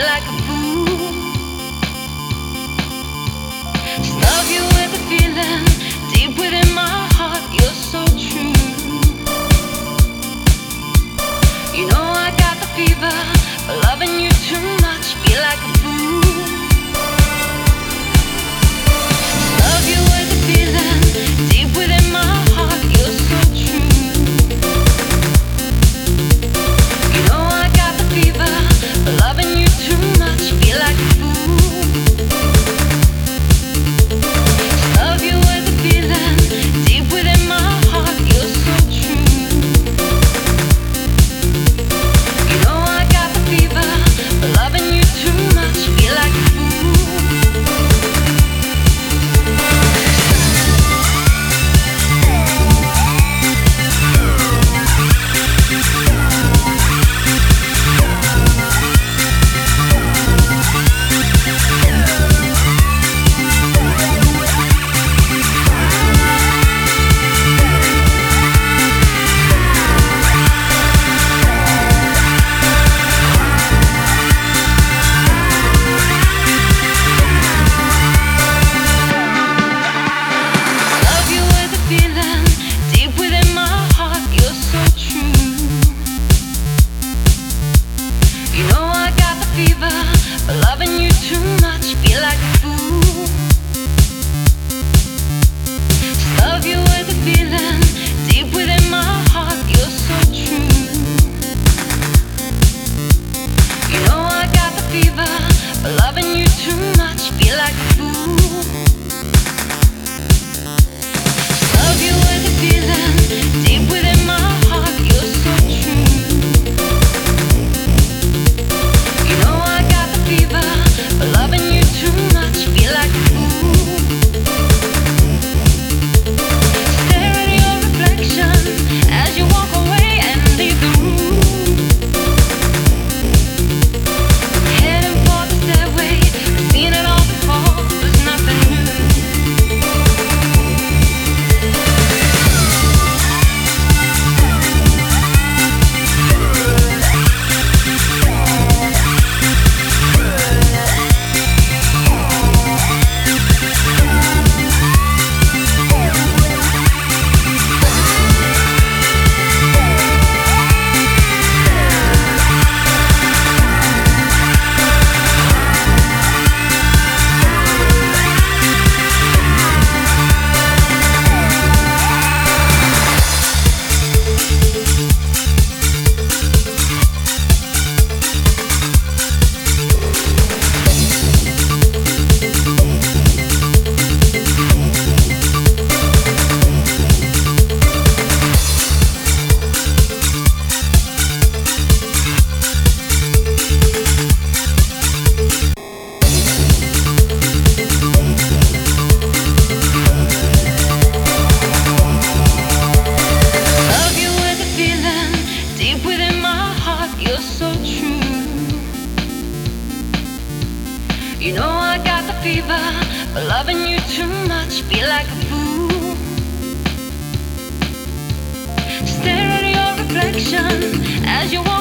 like a fool. Love you with a feeling deep within my heart. You're so true. You know I got the fever. You away.